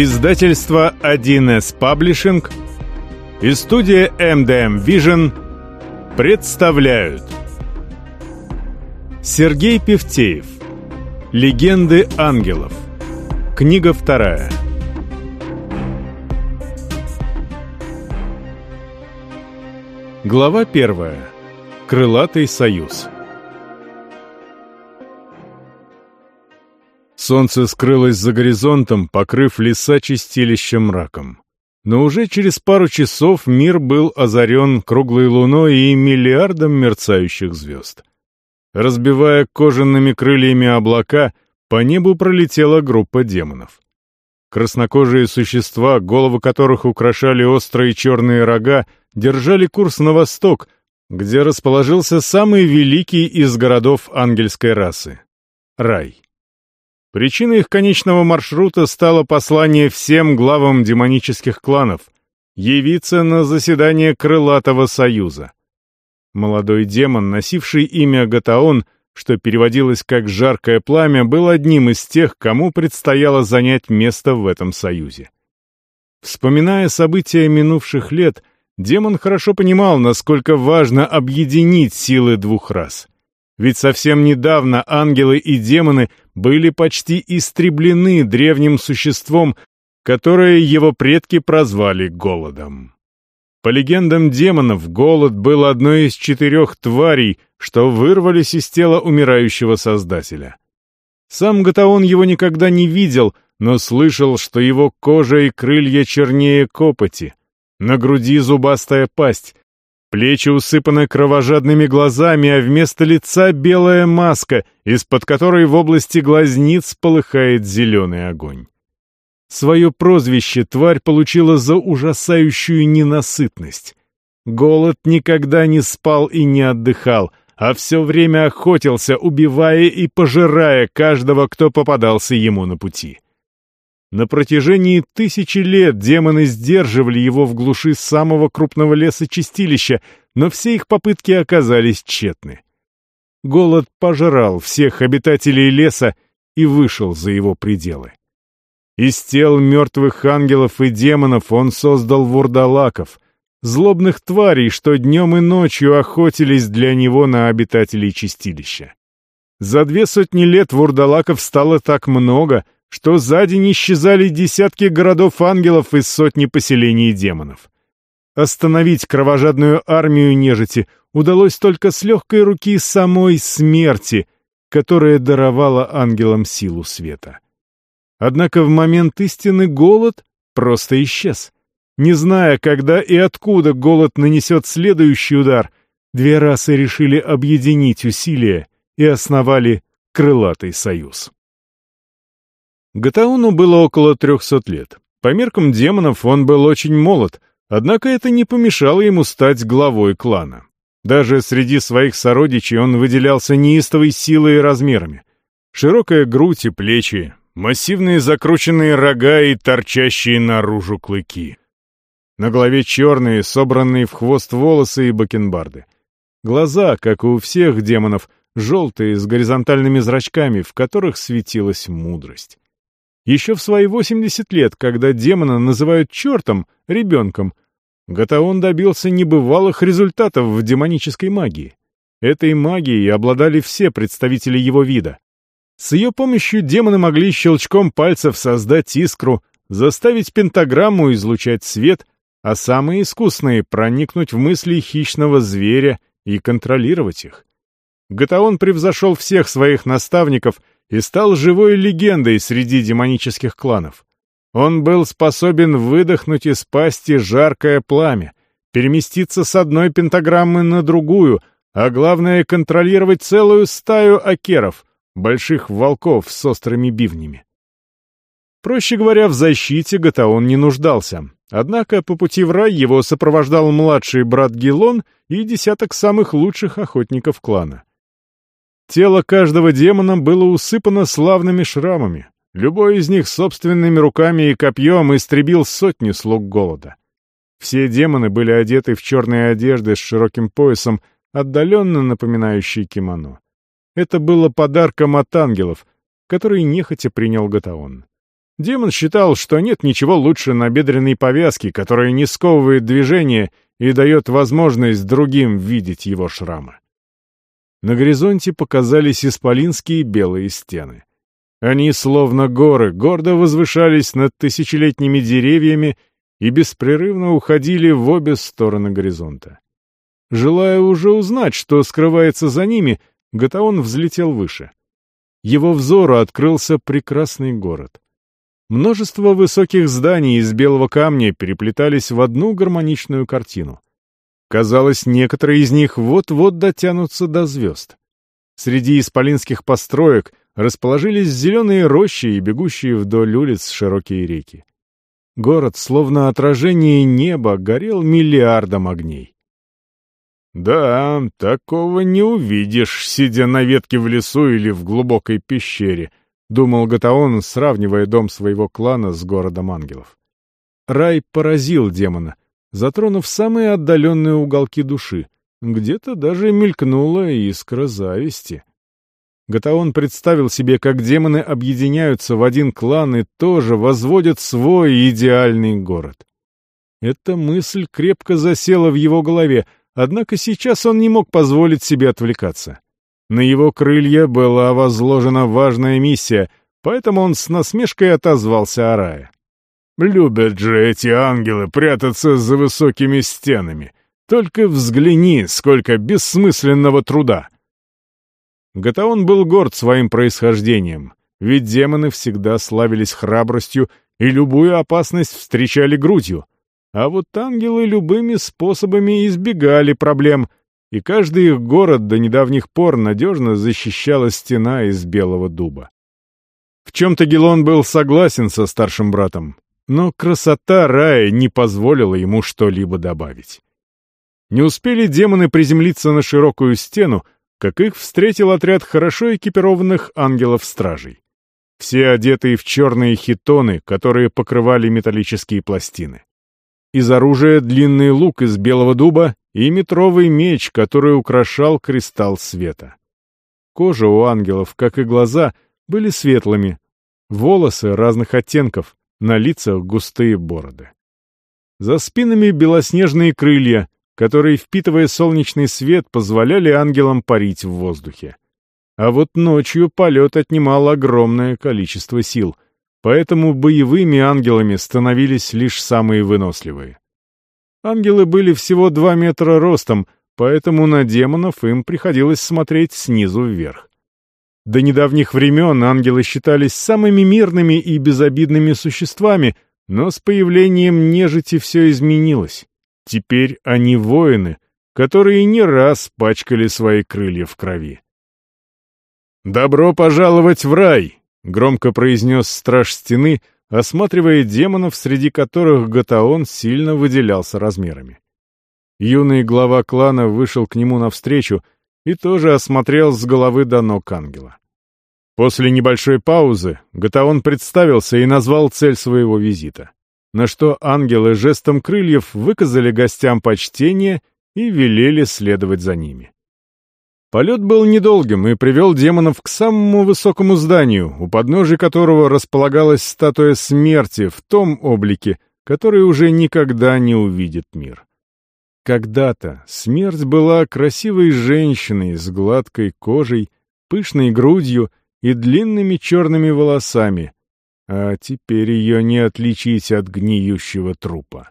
Издательство 1С Паблишинг и студия MDM Vision представляют. Сергей Певтеев. Легенды ангелов Книга вторая. Глава первая. Крылатый союз Солнце скрылось за горизонтом, покрыв леса чистилищем мраком. Но уже через пару часов мир был озарен круглой луной и миллиардом мерцающих звезд. Разбивая кожаными крыльями облака, по небу пролетела группа демонов. Краснокожие существа, головы которых украшали острые черные рога, держали курс на восток, где расположился самый великий из городов ангельской расы — рай. Причиной их конечного маршрута стало послание всем главам демонических кланов явиться на заседание Крылатого Союза. Молодой демон, носивший имя Гатаон, что переводилось как «жаркое пламя», был одним из тех, кому предстояло занять место в этом союзе. Вспоминая события минувших лет, демон хорошо понимал, насколько важно объединить силы двух рас — ведь совсем недавно ангелы и демоны были почти истреблены древним существом, которое его предки прозвали голодом. По легендам демонов, голод был одной из четырех тварей, что вырвались из тела умирающего создателя. Сам Гатаон его никогда не видел, но слышал, что его кожа и крылья чернее копоти, на груди зубастая пасть, Плечи усыпаны кровожадными глазами, а вместо лица белая маска, из-под которой в области глазниц полыхает зеленый огонь. Свое прозвище тварь получила за ужасающую ненасытность. Голод никогда не спал и не отдыхал, а все время охотился, убивая и пожирая каждого, кто попадался ему на пути. На протяжении тысячи лет демоны сдерживали его в глуши самого крупного леса чистилища, но все их попытки оказались тщетны. Голод пожрал всех обитателей леса и вышел за его пределы. Из тел мертвых ангелов и демонов он создал вурдалаков, злобных тварей, что днем и ночью охотились для него на обитателей чистилища. За две сотни лет вурдалаков стало так много — что за день исчезали десятки городов-ангелов и сотни поселений демонов. Остановить кровожадную армию нежити удалось только с легкой руки самой смерти, которая даровала ангелам силу света. Однако в момент истины голод просто исчез. Не зная, когда и откуда голод нанесет следующий удар, две расы решили объединить усилия и основали Крылатый Союз. Гатауну было около трехсот лет. По меркам демонов он был очень молод, однако это не помешало ему стать главой клана. Даже среди своих сородичей он выделялся неистовой силой и размерами. Широкая грудь и плечи, массивные закрученные рога и торчащие наружу клыки. На голове черные, собранные в хвост волосы и бакенбарды. Глаза, как у всех демонов, желтые, с горизонтальными зрачками, в которых светилась мудрость. Еще в свои 80 лет, когда демона называют чертом, ребенком, Гатаон добился небывалых результатов в демонической магии. Этой магией обладали все представители его вида. С ее помощью демоны могли щелчком пальцев создать искру, заставить пентаграмму излучать свет, а самые искусные — проникнуть в мысли хищного зверя и контролировать их. Гатаон превзошел всех своих наставников — и стал живой легендой среди демонических кланов. Он был способен выдохнуть из пасти жаркое пламя, переместиться с одной пентаграммы на другую, а главное — контролировать целую стаю акеров, больших волков с острыми бивнями. Проще говоря, в защите Гатаон не нуждался. Однако по пути в рай его сопровождал младший брат Гелон и десяток самых лучших охотников клана. Тело каждого демона было усыпано славными шрамами. Любой из них собственными руками и копьем истребил сотни слуг голода. Все демоны были одеты в черные одежды с широким поясом, отдаленно напоминающие кимоно. Это было подарком от ангелов, который нехотя принял Гатаон. Демон считал, что нет ничего лучше набедренной повязки, которая не сковывает движение и дает возможность другим видеть его шрамы. На горизонте показались исполинские белые стены. Они, словно горы, гордо возвышались над тысячелетними деревьями и беспрерывно уходили в обе стороны горизонта. Желая уже узнать, что скрывается за ними, Гатаон взлетел выше. Его взору открылся прекрасный город. Множество высоких зданий из белого камня переплетались в одну гармоничную картину. Казалось, некоторые из них вот-вот дотянутся до звезд. Среди исполинских построек расположились зеленые рощи и бегущие вдоль улиц широкие реки. Город, словно отражение неба, горел миллиардом огней. «Да, такого не увидишь, сидя на ветке в лесу или в глубокой пещере», — думал Гатаон, сравнивая дом своего клана с городом ангелов. Рай поразил демона, затронув самые отдаленные уголки души. Где-то даже мелькнула искра зависти. Гатаон представил себе, как демоны объединяются в один клан и тоже возводят свой идеальный город. Эта мысль крепко засела в его голове, однако сейчас он не мог позволить себе отвлекаться. На его крылья была возложена важная миссия, поэтому он с насмешкой отозвался о рае. «Любят же эти ангелы прятаться за высокими стенами. Только взгляни, сколько бессмысленного труда!» Гатаон был горд своим происхождением, ведь демоны всегда славились храбростью и любую опасность встречали грудью. А вот ангелы любыми способами избегали проблем, и каждый их город до недавних пор надежно защищала стена из белого дуба. В чем-то Гелон был согласен со старшим братом, но красота рая не позволила ему что-либо добавить. Не успели демоны приземлиться на широкую стену, как их встретил отряд хорошо экипированных ангелов-стражей. Все одетые в черные хитоны, которые покрывали металлические пластины. Из оружия длинный лук из белого дуба и метровый меч, который украшал кристалл света. Кожа у ангелов, как и глаза, были светлыми, волосы разных оттенков, на лицах густые бороды. За спинами белоснежные крылья, которые, впитывая солнечный свет, позволяли ангелам парить в воздухе. А вот ночью полет отнимал огромное количество сил, поэтому боевыми ангелами становились лишь самые выносливые. Ангелы были всего два метра ростом, поэтому на демонов им приходилось смотреть снизу вверх. До недавних времен ангелы считались самыми мирными и безобидными существами, но с появлением нежити все изменилось. Теперь они воины, которые не раз пачкали свои крылья в крови. «Добро пожаловать в рай!» — громко произнес страж стены, осматривая демонов, среди которых Гатаон сильно выделялся размерами. Юный глава клана вышел к нему навстречу и тоже осмотрел с головы до ног ангела. После небольшой паузы Гатаон представился и назвал цель своего визита на что ангелы жестом крыльев выказали гостям почтение и велели следовать за ними. Полет был недолгим и привел демонов к самому высокому зданию, у подножия которого располагалась статуя смерти в том облике, который уже никогда не увидит мир. Когда-то смерть была красивой женщиной с гладкой кожей, пышной грудью и длинными черными волосами, а теперь ее не отличить от гниющего трупа.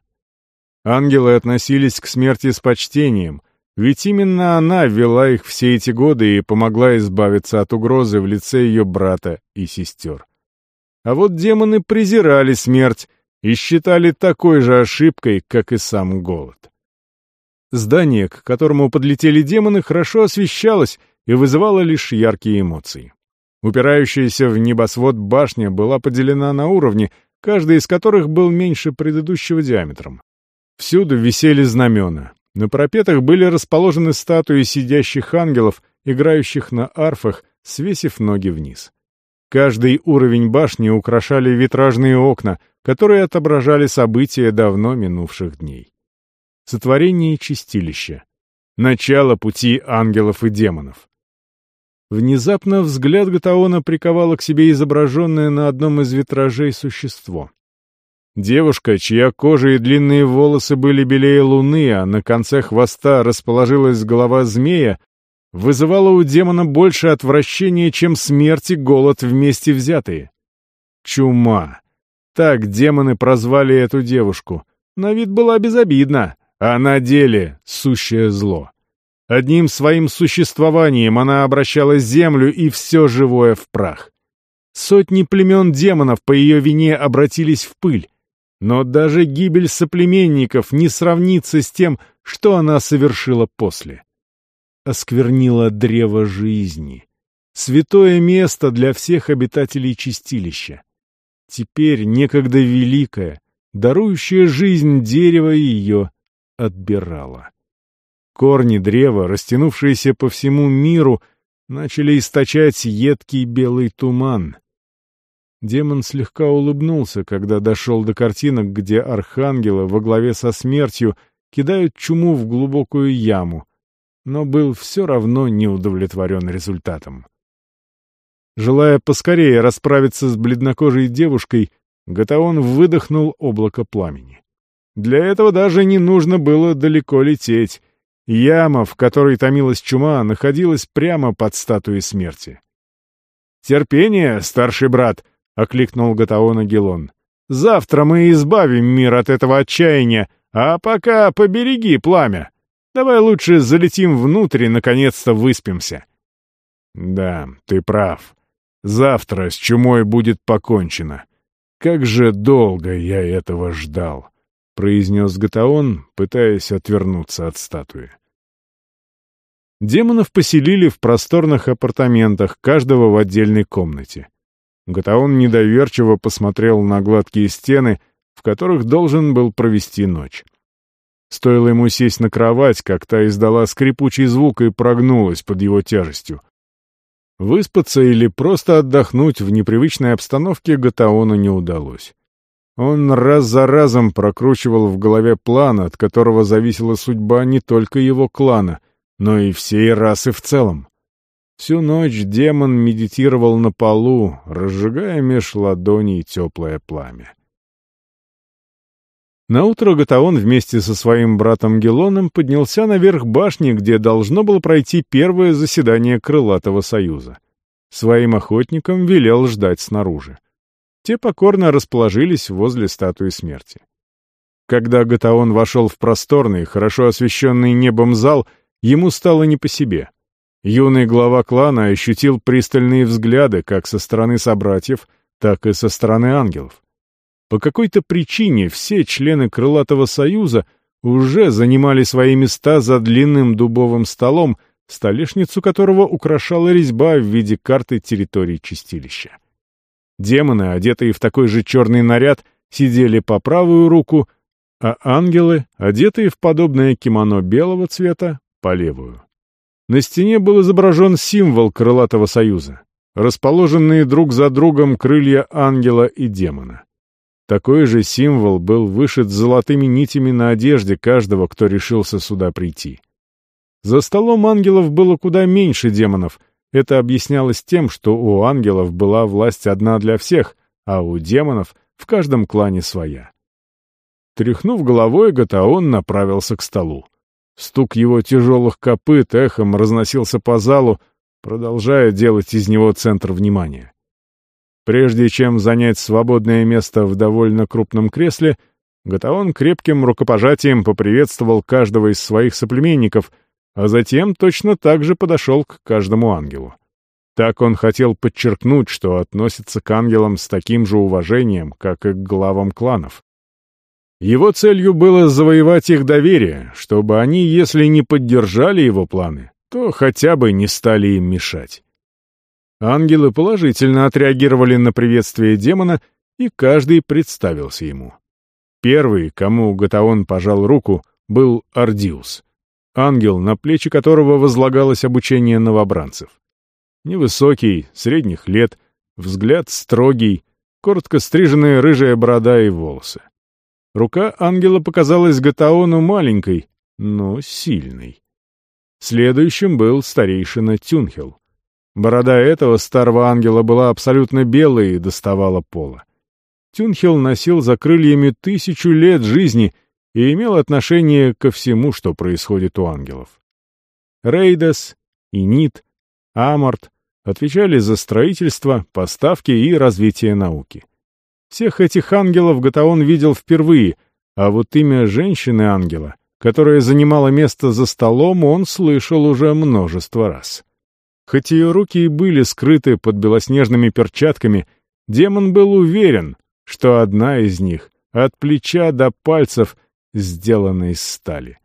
Ангелы относились к смерти с почтением, ведь именно она вела их все эти годы и помогла избавиться от угрозы в лице ее брата и сестер. А вот демоны презирали смерть и считали такой же ошибкой, как и сам голод. Здание, к которому подлетели демоны, хорошо освещалось и вызывало лишь яркие эмоции. Упирающаяся в небосвод башня была поделена на уровни, каждый из которых был меньше предыдущего диаметром. Всюду висели знамена. На пропетах были расположены статуи сидящих ангелов, играющих на арфах, свесив ноги вниз. Каждый уровень башни украшали витражные окна, которые отображали события давно минувших дней. Сотворение чистилища. Начало пути ангелов и демонов. Внезапно взгляд Гатаона приковало к себе изображенное на одном из витражей существо. Девушка, чья кожа и длинные волосы были белее луны, а на конце хвоста расположилась голова змея, вызывала у демона больше отвращения, чем смерть и голод вместе взятые. Чума. Так демоны прозвали эту девушку. На вид была безобидна, а на деле сущее зло. Одним своим существованием она обращала землю и все живое в прах. Сотни племен демонов по ее вине обратились в пыль. Но даже гибель соплеменников не сравнится с тем, что она совершила после. Осквернила древо жизни. Святое место для всех обитателей чистилища. Теперь некогда великое, дарующее жизнь дерево ее отбирало. Корни древа, растянувшиеся по всему миру, начали источать едкий белый туман. Демон слегка улыбнулся, когда дошел до картинок, где архангелы во главе со смертью кидают чуму в глубокую яму, но был все равно не удовлетворен результатом. Желая поскорее расправиться с бледнокожей девушкой, Гатаон выдохнул облако пламени. Для этого даже не нужно было далеко лететь. Яма, в которой томилась чума, находилась прямо под статуей смерти. «Терпение, старший брат!» — окликнул Гатаона Гелон. «Завтра мы избавим мир от этого отчаяния, а пока побереги пламя. Давай лучше залетим внутрь и наконец-то выспимся». «Да, ты прав. Завтра с чумой будет покончено. Как же долго я этого ждал!» Произнес Гатаон, пытаясь отвернуться от статуи. Демонов поселили в просторных апартаментах, каждого в отдельной комнате. Гатаон недоверчиво посмотрел на гладкие стены, в которых должен был провести ночь. Стоило ему сесть на кровать, как та издала скрипучий звук и прогнулась под его тяжестью. Выспаться или просто отдохнуть в непривычной обстановке Гатаону не удалось. Он раз за разом прокручивал в голове план, от которого зависела судьба не только его клана, но и всей расы в целом. Всю ночь демон медитировал на полу, разжигая меж ладоней теплое пламя. Наутро Гатаон вместе со своим братом Гелоном поднялся наверх башни, где должно было пройти первое заседание Крылатого Союза. Своим охотникам велел ждать снаружи. Те покорно расположились возле статуи смерти. Когда Гатаон вошел в просторный, хорошо освещенный небом зал, ему стало не по себе. Юный глава клана ощутил пристальные взгляды как со стороны собратьев, так и со стороны ангелов. По какой-то причине все члены Крылатого Союза уже занимали свои места за длинным дубовым столом, столешницу которого украшала резьба в виде карты территории чистилища. Демоны, одетые в такой же черный наряд, сидели по правую руку, а ангелы, одетые в подобное кимоно белого цвета, по левую. На стене был изображен символ Крылатого Союза, расположенные друг за другом крылья ангела и демона. Такой же символ был вышит золотыми нитями на одежде каждого, кто решился сюда прийти. За столом ангелов было куда меньше демонов, это объяснялось тем, что у ангелов была власть одна для всех, а у демонов в каждом клане своя. Тряхнув головой, Гатаон направился к столу. Стук его тяжелых копыт эхом разносился по залу, продолжая делать из него центр внимания. Прежде чем занять свободное место в довольно крупном кресле, Гатаон крепким рукопожатием поприветствовал каждого из своих соплеменников — а затем точно так же подошел к каждому ангелу. Так он хотел подчеркнуть, что относится к ангелам с таким же уважением, как и к главам кланов. Его целью было завоевать их доверие, чтобы они, если не поддержали его планы, то хотя бы не стали им мешать. Ангелы положительно отреагировали на приветствие демона, и каждый представился ему. Первый, кому Гатаон пожал руку, был Ардиус ангел, на плечи которого возлагалось обучение новобранцев. Невысокий, средних лет, взгляд строгий, коротко стриженная рыжая борода и волосы. Рука ангела показалась Гатаону маленькой, но сильной. Следующим был старейшина Тюнхел. Борода этого старого ангела была абсолютно белой и доставала пола. Тюнхел носил за крыльями тысячу лет жизни и имел отношение ко всему, что происходит у ангелов. Рейдас, Инит, Аморт отвечали за строительство, поставки и развитие науки. Всех этих ангелов Гатаон видел впервые, а вот имя женщины-ангела, которая занимала место за столом, он слышал уже множество раз. Хоть ее руки и были скрыты под белоснежными перчатками, демон был уверен, что одна из них от плеча до пальцев сделана из стали.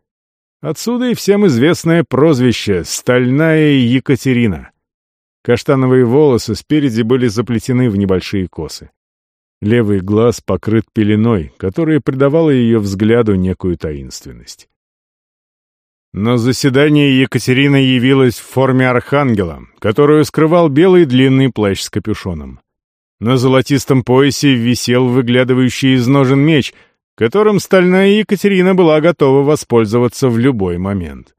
Отсюда и всем известное прозвище «Стальная Екатерина». Каштановые волосы спереди были заплетены в небольшие косы. Левый глаз покрыт пеленой, которая придавала ее взгляду некую таинственность. На заседание Екатерина явилась в форме архангела, которую скрывал белый длинный плащ с капюшоном. На золотистом поясе висел выглядывающий из ножен меч, которым стальная Екатерина была готова воспользоваться в любой момент.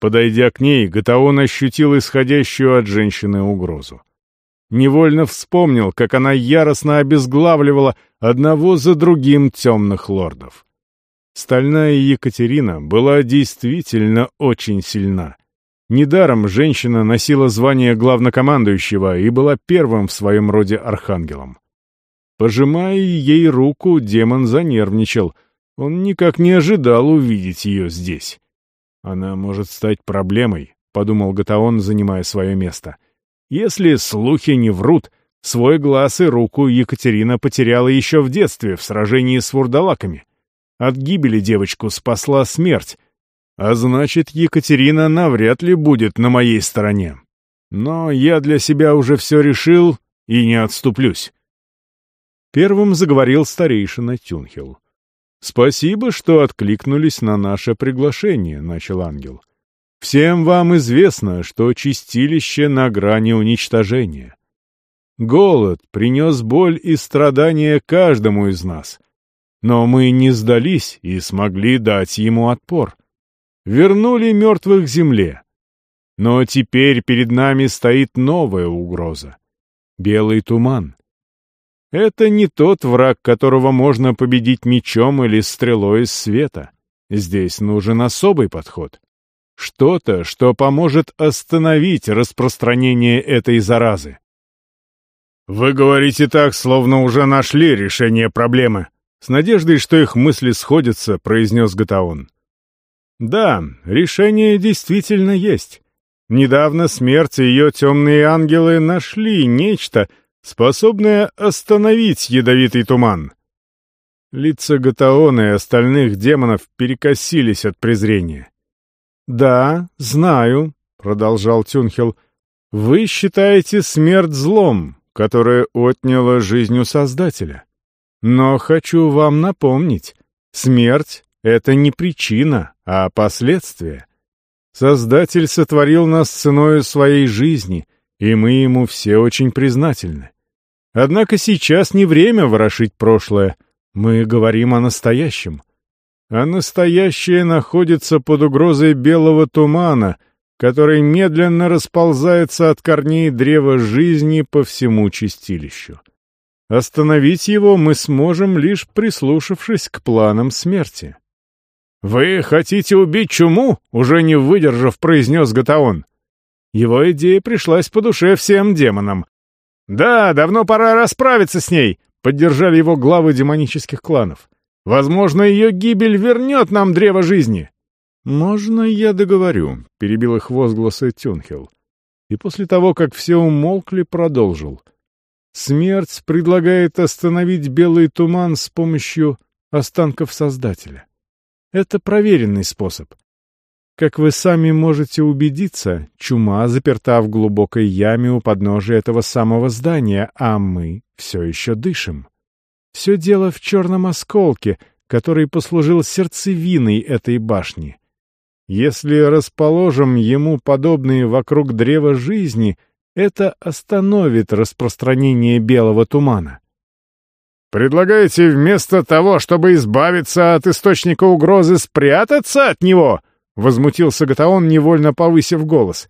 Подойдя к ней, Гатаон ощутил исходящую от женщины угрозу. Невольно вспомнил, как она яростно обезглавливала одного за другим темных лордов. Стальная Екатерина была действительно очень сильна. Недаром женщина носила звание главнокомандующего и была первым в своем роде архангелом. Пожимая ей руку, демон занервничал. Он никак не ожидал увидеть ее здесь. «Она может стать проблемой», — подумал Гатаон, занимая свое место. — если слухи не врут, свой глаз и руку Екатерина потеряла еще в детстве в сражении с вурдалаками. От гибели девочку спасла смерть, а значит, Екатерина навряд ли будет на моей стороне. Но я для себя уже все решил и не отступлюсь. Первым заговорил старейшина Тюнхел. «Спасибо, что откликнулись на наше приглашение», — начал ангел. Всем вам известно, что чистилище на грани уничтожения. Голод принес боль и страдания каждому из нас. Но мы не сдались и смогли дать ему отпор. Вернули мертвых земле. Но теперь перед нами стоит новая угроза. Белый туман. Это не тот враг, которого можно победить мечом или стрелой из света. Здесь нужен особый подход. Что-то, что поможет остановить распространение этой заразы. «Вы говорите так, словно уже нашли решение проблемы», с надеждой, что их мысли сходятся, произнес Гатаон. Да, решение действительно есть. Недавно смерть и ее темные ангелы нашли нечто, способное остановить ядовитый туман. Лица Гатаона и остальных демонов перекосились от презрения. «Да, знаю», — продолжал Тюнхел. «Вы считаете смерть злом, которое отняло жизнь у Создателя. Но хочу вам напомнить, смерть — это не причина, а последствие. Создатель сотворил нас ценою своей жизни, и мы ему все очень признательны. Однако сейчас не время ворошить прошлое, мы говорим о настоящем а настоящее находится под угрозой белого тумана, который медленно расползается от корней древа жизни по всему чистилищу. Остановить его мы сможем, лишь прислушавшись к планам смерти. «Вы хотите убить чуму?» — уже не выдержав, произнес Гатаон. Его идея пришлась по душе всем демонам. «Да, давно пора расправиться с ней», — поддержали его главы демонических кланов. Возможно, ее гибель вернет нам древо жизни». «Можно я договорю?» — перебил их возгласы Тюнхел. И после того, как все умолкли, продолжил. «Смерть предлагает остановить белый туман с помощью останков Создателя. Это проверенный способ. Как вы сами можете убедиться, чума заперта в глубокой яме у подножия этого самого здания, а мы все еще дышим. Все дело в черном осколке, который послужил сердцевиной этой башни. Если расположим ему подобные вокруг древа жизни, это остановит распространение белого тумана. «Предлагаете вместо того, чтобы избавиться от источника угрозы, спрятаться от него?» — возмутился Гатаон, невольно повысив голос.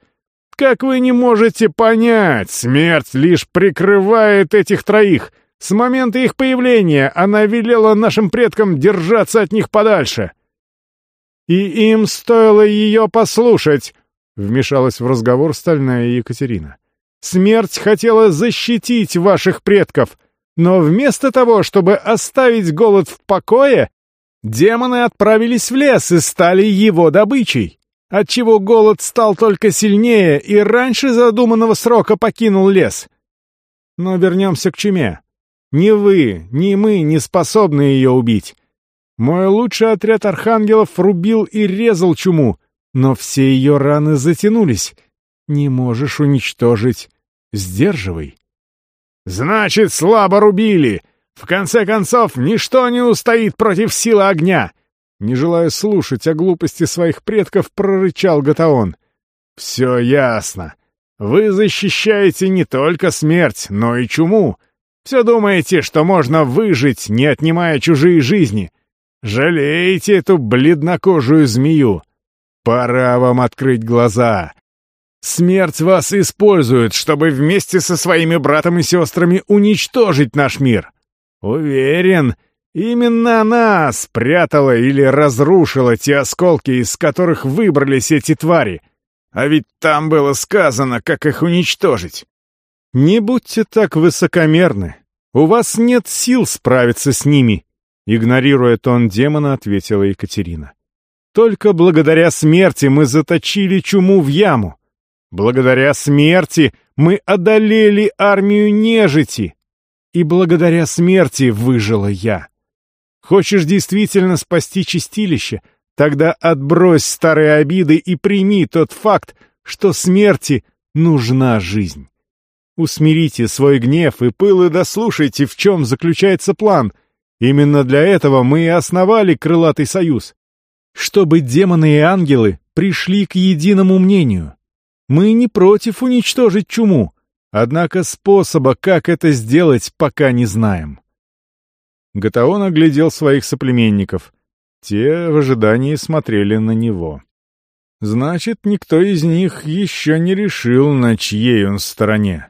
как вы не можете понять, смерть лишь прикрывает этих троих. С момента их появления она велела нашим предкам держаться от них подальше. И им стоило ее послушать, вмешалась в разговор стальная Екатерина. Смерть хотела защитить ваших предков, но вместо того, чтобы оставить голод в покое, демоны отправились в лес и стали его добычей, отчего голод стал только сильнее и раньше задуманного срока покинул лес. Но вернемся к чуме. Ни вы, ни мы не способны ее убить. Мой лучший отряд архангелов рубил и резал чуму, но все ее раны затянулись. Не можешь уничтожить. Сдерживай. Значит, слабо рубили. В конце концов, ничто не устоит против силы огня. Не желая слушать о глупости своих предков, прорычал Гатаон. Все ясно. Вы защищаете не только смерть, но и чуму. Все думаете, что можно выжить, не отнимая чужие жизни. Жалеете эту бледнокожую змею. Пора вам открыть глаза. Смерть вас использует, чтобы вместе со своими братом и сестрами уничтожить наш мир. Уверен, именно она спрятала или разрушила те осколки, из которых выбрались эти твари. А ведь там было сказано, как их уничтожить. «Не будьте так высокомерны. У вас нет сил справиться с ними», — игнорируя тон демона, ответила Екатерина. «Только благодаря смерти мы заточили чуму в яму. Благодаря смерти мы одолели армию нежити. И благодаря смерти выжила я. Хочешь действительно спасти чистилище? Тогда отбрось старые обиды и прими тот факт, что смерти нужна жизнь. Усмирите свой гнев и пыл и дослушайте, в чем заключается план. Именно для этого мы и основали Крылатый Союз. Чтобы демоны и ангелы пришли к единому мнению. Мы не против уничтожить чуму, однако способа, как это сделать, пока не знаем. Гатаон оглядел своих соплеменников. Те в ожидании смотрели на него. Значит, никто из них еще не решил, на чьей он стороне.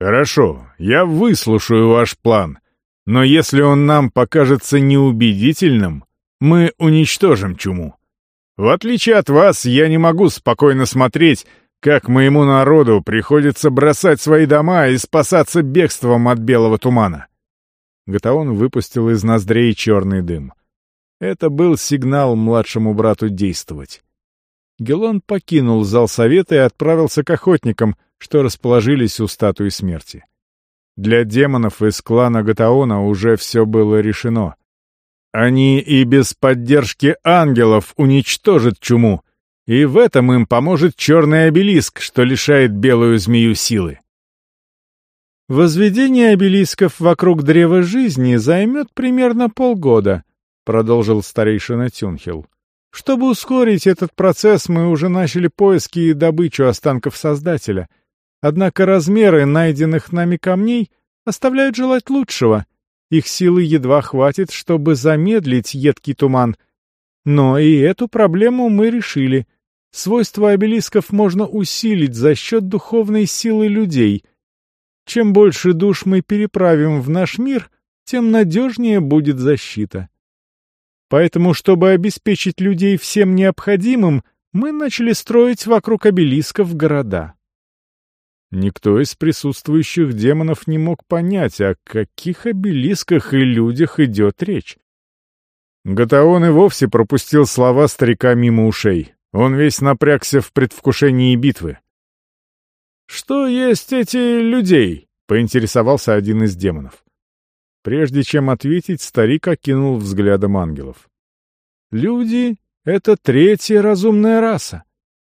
«Хорошо, я выслушаю ваш план, но если он нам покажется неубедительным, мы уничтожим чуму. В отличие от вас, я не могу спокойно смотреть, как моему народу приходится бросать свои дома и спасаться бегством от белого тумана». Гатаон выпустил из ноздрей черный дым. Это был сигнал младшему брату действовать. Гелон покинул зал совета и отправился к охотникам, что расположились у статуи смерти. Для демонов из клана Гатаона уже все было решено. Они и без поддержки ангелов уничтожат чуму, и в этом им поможет черный обелиск, что лишает белую змею силы. «Возведение обелисков вокруг древа жизни займет примерно полгода», — продолжил старейшина Тюнхил. «Чтобы ускорить этот процесс, мы уже начали поиски и добычу останков Создателя — Однако размеры найденных нами камней оставляют желать лучшего. Их силы едва хватит, чтобы замедлить едкий туман. Но и эту проблему мы решили. Свойства обелисков можно усилить за счет духовной силы людей. Чем больше душ мы переправим в наш мир, тем надежнее будет защита. Поэтому, чтобы обеспечить людей всем необходимым, мы начали строить вокруг обелисков города. Никто из присутствующих демонов не мог понять, о каких обелисках и людях идет речь. Гатаон и вовсе пропустил слова старика мимо ушей. Он весь напрягся в предвкушении битвы. «Что есть эти людей?» — поинтересовался один из демонов. Прежде чем ответить, старик окинул взглядом ангелов. «Люди — это третья разумная раса.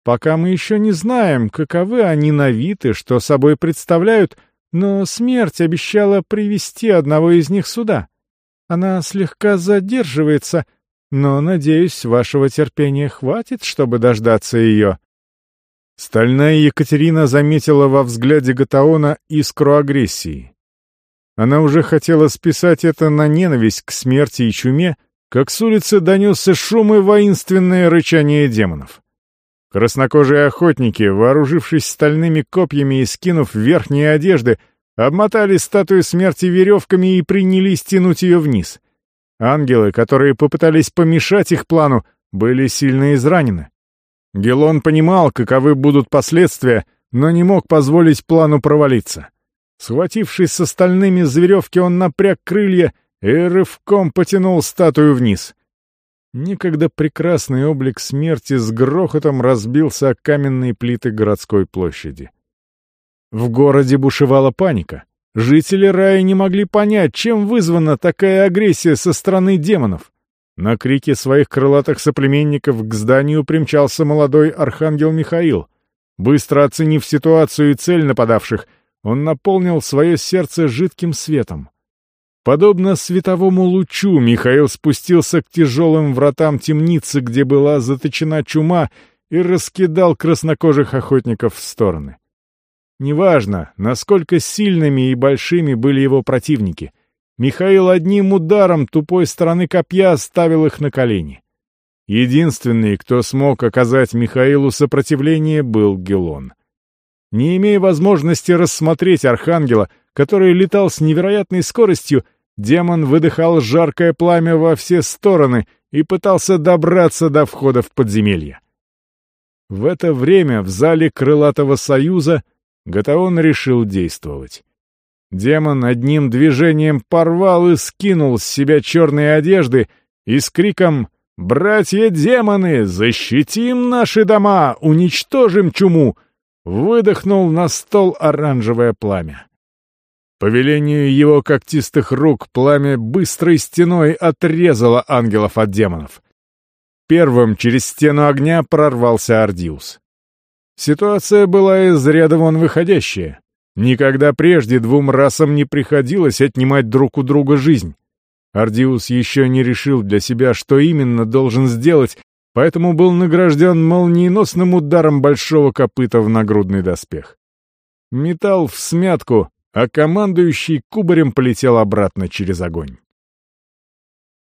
Пока мы еще не знаем, каковы они на вид и что собой представляют, но смерть обещала привести одного из них сюда. Она слегка задерживается, но, надеюсь, вашего терпения хватит, чтобы дождаться ее». Стальная Екатерина заметила во взгляде Гатаона искру агрессии. Она уже хотела списать это на ненависть к смерти и чуме, как с улицы донесся шум и воинственное рычание демонов. Краснокожие охотники, вооружившись стальными копьями и скинув верхние одежды, обмотали статую смерти веревками и принялись тянуть ее вниз. Ангелы, которые попытались помешать их плану, были сильно изранены. Гелон понимал, каковы будут последствия, но не мог позволить плану провалиться. Схватившись с остальными за веревки, он напряг крылья и рывком потянул статую вниз. Некогда прекрасный облик смерти с грохотом разбился о каменные плиты городской площади. В городе бушевала паника. Жители рая не могли понять, чем вызвана такая агрессия со стороны демонов. На крики своих крылатых соплеменников к зданию примчался молодой архангел Михаил. Быстро оценив ситуацию и цель нападавших, он наполнил свое сердце жидким светом. Подобно световому лучу, Михаил спустился к тяжелым вратам темницы, где была заточена чума, и раскидал краснокожих охотников в стороны. Неважно, насколько сильными и большими были его противники, Михаил одним ударом тупой стороны копья ставил их на колени. Единственный, кто смог оказать Михаилу сопротивление, был Гелон. Не имея возможности рассмотреть Архангела, который летал с невероятной скоростью, демон выдыхал жаркое пламя во все стороны и пытался добраться до входа в подземелье. В это время в зале Крылатого Союза Гатаон решил действовать. Демон одним движением порвал и скинул с себя черные одежды и с криком «Братья-демоны, защитим наши дома, уничтожим чуму!» выдохнул на стол оранжевое пламя. По велению его когтистых рук пламя быстрой стеной отрезало ангелов от демонов. Первым через стену огня прорвался Ардиус. Ситуация была из ряда вон выходящая. Никогда прежде двум расам не приходилось отнимать друг у друга жизнь. Ардиус еще не решил для себя, что именно должен сделать, поэтому был награжден молниеносным ударом большого копыта в нагрудный доспех. Металл в смятку, а командующий кубарем полетел обратно через огонь.